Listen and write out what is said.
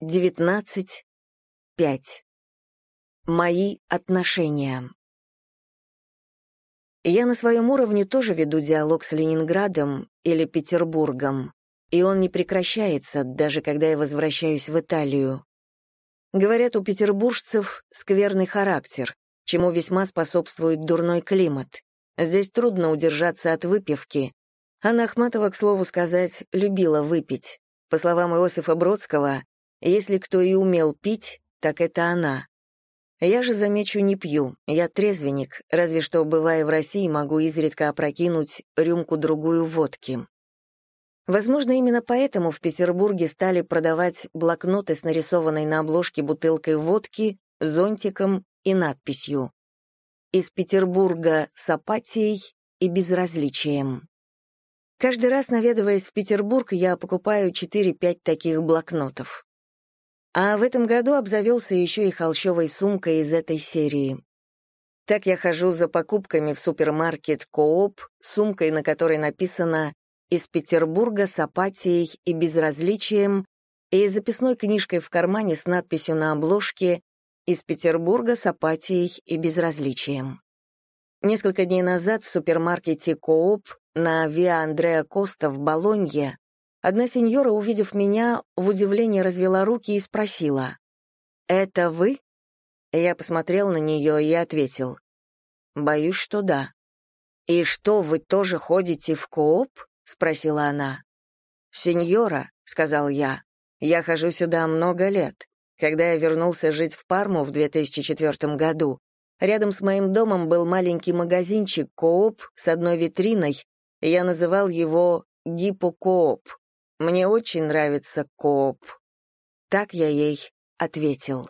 19, 5. Мои отношения. Я на своем уровне тоже веду диалог с Ленинградом или Петербургом, и он не прекращается, даже когда я возвращаюсь в Италию. Говорят, у петербуржцев скверный характер, чему весьма способствует дурной климат. Здесь трудно удержаться от выпивки. Анна Ахматова, к слову сказать, любила выпить. По словам Иосифа Бродского, если кто и умел пить, так это она. Я же, замечу, не пью, я трезвенник, разве что, бывая в России, могу изредка опрокинуть рюмку-другую водки. Возможно, именно поэтому в Петербурге стали продавать блокноты с нарисованной на обложке бутылкой водки, зонтиком и надписью «Из Петербурга с апатией и безразличием». Каждый раз, наведываясь в Петербург, я покупаю 4-5 таких блокнотов. А в этом году обзавелся еще и холщовой сумкой из этой серии. Так я хожу за покупками в супермаркет «Кооп», сумкой, на которой написано «Из Петербурга с апатией и безразличием» и записной книжкой в кармане с надписью на обложке «Из Петербурга с апатией и безразличием». Несколько дней назад в супермаркете «Кооп» на Виа Андреа Коста в Болонье Одна сеньора, увидев меня, в удивлении развела руки и спросила, «Это вы?» Я посмотрел на нее и ответил, «Боюсь, что да». «И что, вы тоже ходите в кооп?» — спросила она. «Сеньора», — сказал я, — «я хожу сюда много лет. Когда я вернулся жить в Парму в 2004 году, рядом с моим домом был маленький магазинчик «Кооп» с одной витриной, я называл его «Гиппокооп». Мне очень нравится «Кооп». Так я ей ответил.